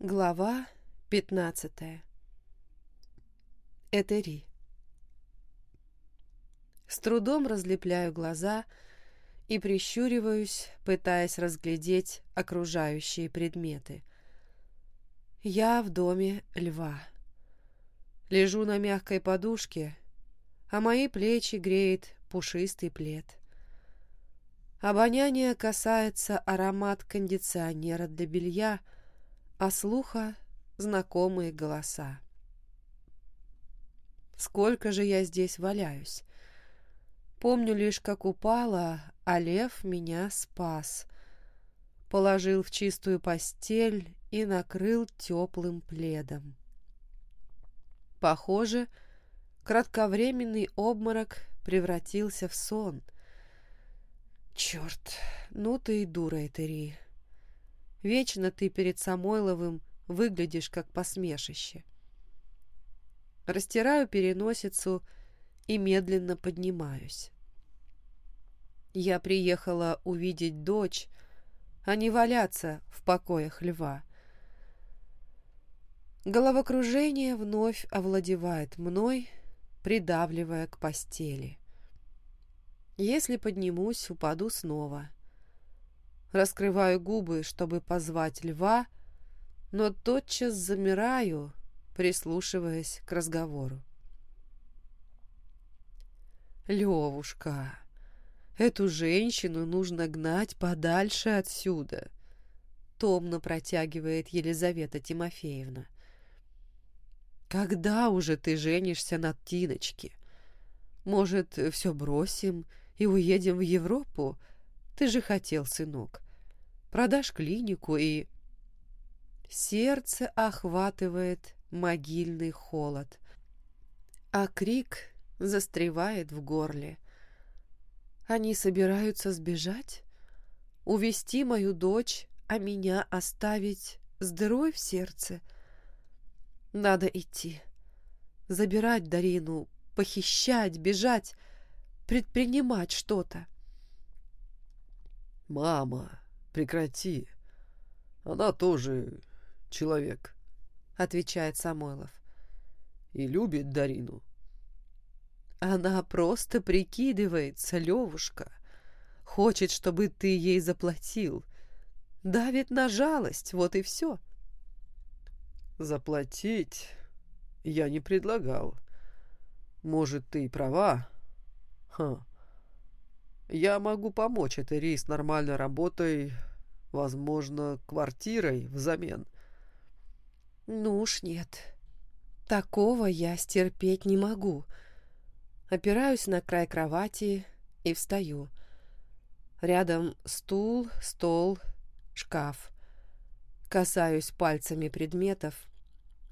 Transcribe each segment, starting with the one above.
Глава пятнадцатая. Этери. С трудом разлепляю глаза и прищуриваюсь, пытаясь разглядеть окружающие предметы. Я в доме льва. Лежу на мягкой подушке, а мои плечи греет пушистый плед. Обоняние касается аромат кондиционера для белья, а слуха — знакомые голоса. Сколько же я здесь валяюсь? Помню лишь, как упала, а лев меня спас. Положил в чистую постель и накрыл теплым пледом. Похоже, кратковременный обморок превратился в сон. Черт, ну ты и дура, Этери. Вечно ты перед Самойловым выглядишь как посмешище. Растираю переносицу и медленно поднимаюсь. Я приехала увидеть дочь, а не валяться в покоях льва. Головокружение вновь овладевает мной, придавливая к постели. Если поднимусь, упаду снова. Раскрываю губы, чтобы позвать льва, но тотчас замираю, прислушиваясь к разговору. «Левушка, эту женщину нужно гнать подальше отсюда», — томно протягивает Елизавета Тимофеевна. «Когда уже ты женишься на Тиночке? Может, все бросим и уедем в Европу? Ты же хотел, сынок. Продашь клинику и...» Сердце охватывает могильный холод, а крик застревает в горле. Они собираются сбежать? Увести мою дочь, а меня оставить с дырой в сердце? Надо идти. Забирать Дарину, похищать, бежать, предпринимать что-то. «Мама, прекрати. Она тоже человек», отвечает Самойлов. И любит Дарину. Она просто прикидывается, Левушка. Хочет, чтобы ты ей заплатил. Давит на жалость, вот и все. Заплатить я не предлагал. Может, ты и права. Ха. Я могу помочь этой рейс нормальной работой, возможно, квартирой взамен. — ну уж нет. Такого я стерпеть не могу. Опираюсь на край кровати и встаю. Рядом стул, стол, шкаф. Касаюсь пальцами предметов,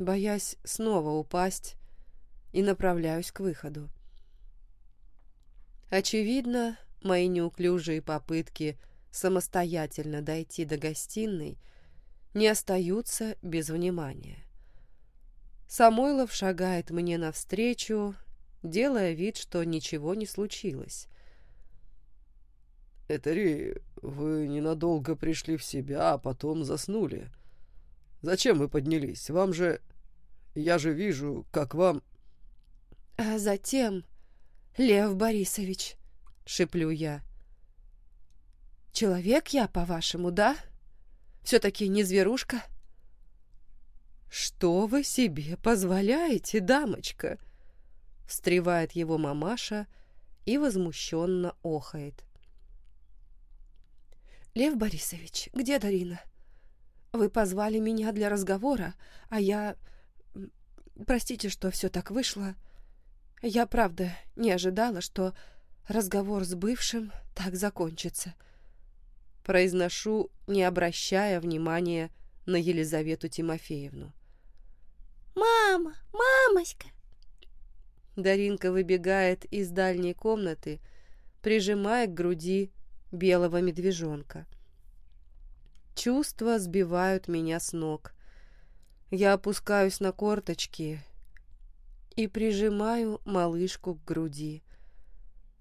боясь снова упасть, и направляюсь к выходу. Очевидно, мои неуклюжие попытки самостоятельно дойти до гостиной — не остаются без внимания. Самойлов шагает мне навстречу, делая вид, что ничего не случилось. «Этери, вы ненадолго пришли в себя, а потом заснули. Зачем вы поднялись? Вам же... Я же вижу, как вам...» «А затем, Лев Борисович, — шеплю я, — человек я, по-вашему, да?» Все-таки не зверушка. «Что вы себе позволяете, дамочка?» Встревает его мамаша и возмущенно охает. «Лев Борисович, где Дарина? Вы позвали меня для разговора, а я... Простите, что все так вышло. Я, правда, не ожидала, что разговор с бывшим так закончится». Произношу, не обращая внимания на Елизавету Тимофеевну. «Мама! Мамоська!» Даринка выбегает из дальней комнаты, прижимая к груди белого медвежонка. Чувства сбивают меня с ног. Я опускаюсь на корточки и прижимаю малышку к груди.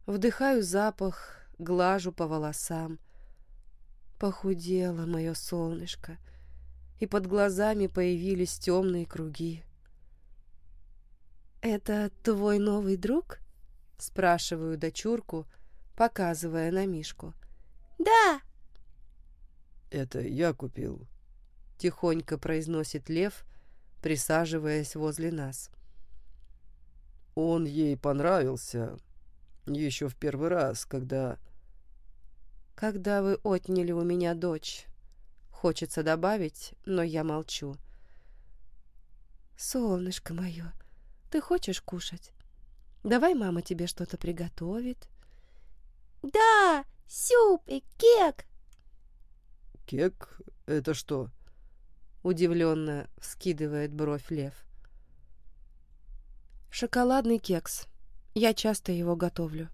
Вдыхаю запах, глажу по волосам — Похудела мое солнышко. и под глазами появились темные круги. «Это твой новый друг?» — спрашиваю дочурку, показывая на Мишку. «Да!» «Это я купил», — тихонько произносит Лев, присаживаясь возле нас. «Он ей понравился еще в первый раз, когда...» «Когда вы отняли у меня дочь», — хочется добавить, но я молчу. «Солнышко мое, ты хочешь кушать? Давай мама тебе что-то приготовит». «Да, суп и кек!» «Кек? Это что?» Удивленно вскидывает бровь Лев. «Шоколадный кекс. Я часто его готовлю».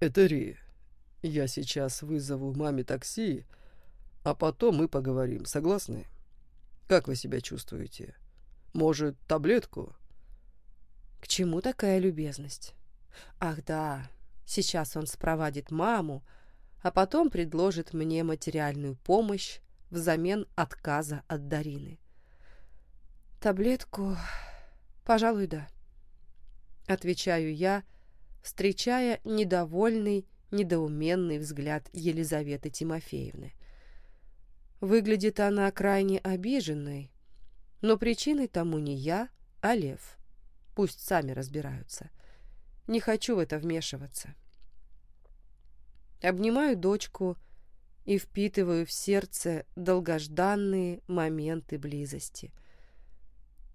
«Это Ри. Я сейчас вызову маме такси, а потом мы поговорим. Согласны? Как вы себя чувствуете? Может, таблетку?» «К чему такая любезность? Ах да, сейчас он спровадит маму, а потом предложит мне материальную помощь взамен отказа от Дарины. Таблетку, пожалуй, да. Отвечаю я, встречая недовольный, недоуменный взгляд Елизаветы Тимофеевны. Выглядит она крайне обиженной, но причиной тому не я, а Лев. Пусть сами разбираются. Не хочу в это вмешиваться. Обнимаю дочку и впитываю в сердце долгожданные моменты близости.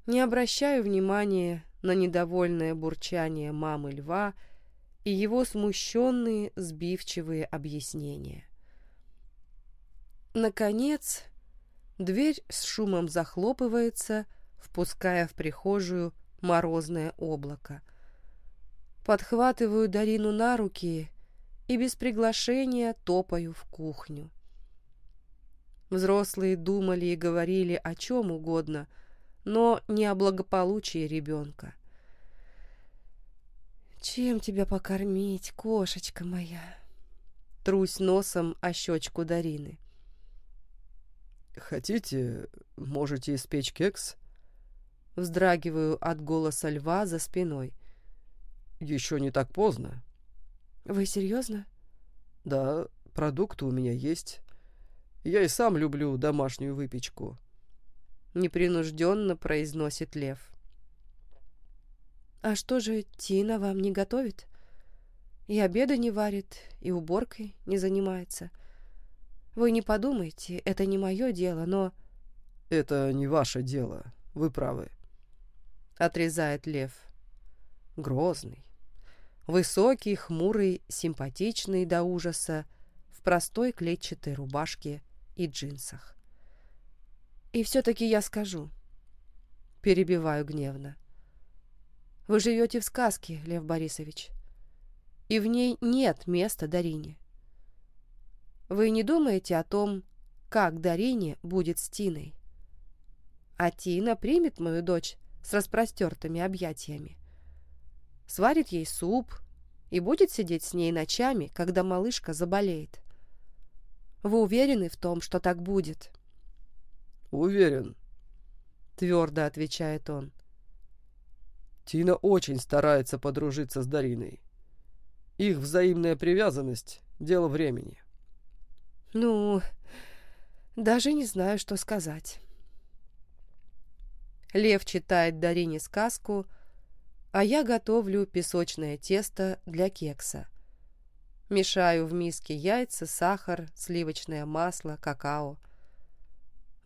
Не обращаю внимания на недовольное бурчание мамы льва и его смущенные сбивчивые объяснения. Наконец, дверь с шумом захлопывается, впуская в прихожую морозное облако. Подхватываю Дарину на руки и без приглашения топаю в кухню. Взрослые думали и говорили о чем угодно, но не о благополучии ребенка. «Чем тебя покормить, кошечка моя?» Трусь носом о щечку Дарины. «Хотите, можете испечь кекс?» Вздрагиваю от голоса льва за спиной. «Еще не так поздно». «Вы серьезно?» «Да, продукты у меня есть. Я и сам люблю домашнюю выпечку». Непринужденно произносит Лев. «А что же Тина вам не готовит? И обеда не варит, и уборкой не занимается. Вы не подумайте, это не мое дело, но...» «Это не ваше дело, вы правы», — отрезает Лев. Грозный, Высокий, хмурый, симпатичный до ужаса, в простой клетчатой рубашке и джинсах. И все-таки я скажу. Перебиваю гневно. Вы живете в сказке, Лев Борисович, и в ней нет места Дарине. Вы не думаете о том, как Дарине будет с Тиной? А Тина примет мою дочь с распростертыми объятиями сварит ей суп и будет сидеть с ней ночами, когда малышка заболеет. Вы уверены в том, что так будет? Уверен, твердо отвечает он. Тина очень старается подружиться с Дариной. Их взаимная привязанность — дело времени. Ну, даже не знаю, что сказать. Лев читает Дарине сказку — а я готовлю песочное тесто для кекса. Мешаю в миске яйца, сахар, сливочное масло, какао.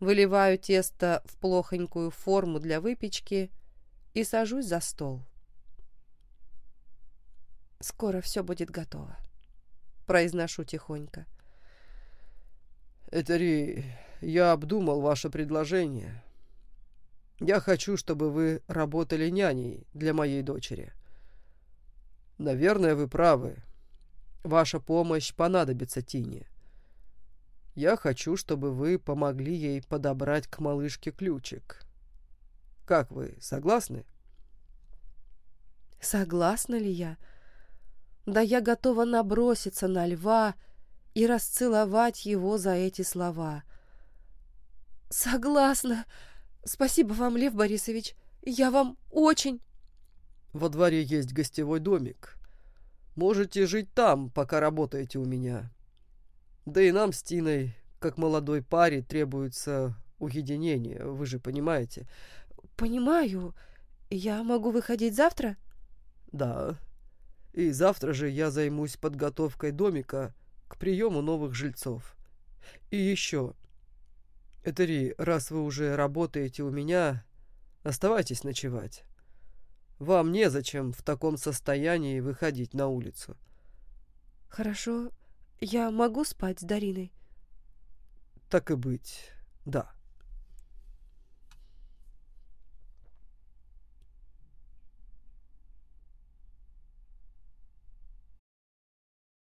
Выливаю тесто в плохонькую форму для выпечки и сажусь за стол. «Скоро все будет готово», — произношу тихонько. «Этери, я обдумал ваше предложение. Я хочу, чтобы вы работали няней для моей дочери. Наверное, вы правы. Ваша помощь понадобится Тине. Я хочу, чтобы вы помогли ей подобрать к малышке ключик. Как вы, согласны? Согласна ли я? Да я готова наброситься на льва и расцеловать его за эти слова. Согласна. Спасибо вам, Лев Борисович. Я вам очень... Во дворе есть гостевой домик. Можете жить там, пока работаете у меня. Да и нам с Тиной, как молодой паре, требуется уединение, вы же понимаете. Понимаю. Я могу выходить завтра? Да. И завтра же я займусь подготовкой домика к приему новых жильцов. И еще. Этери, раз вы уже работаете у меня, оставайтесь ночевать. Вам незачем в таком состоянии выходить на улицу. Хорошо. Я могу спать с Дариной? Так и быть, да.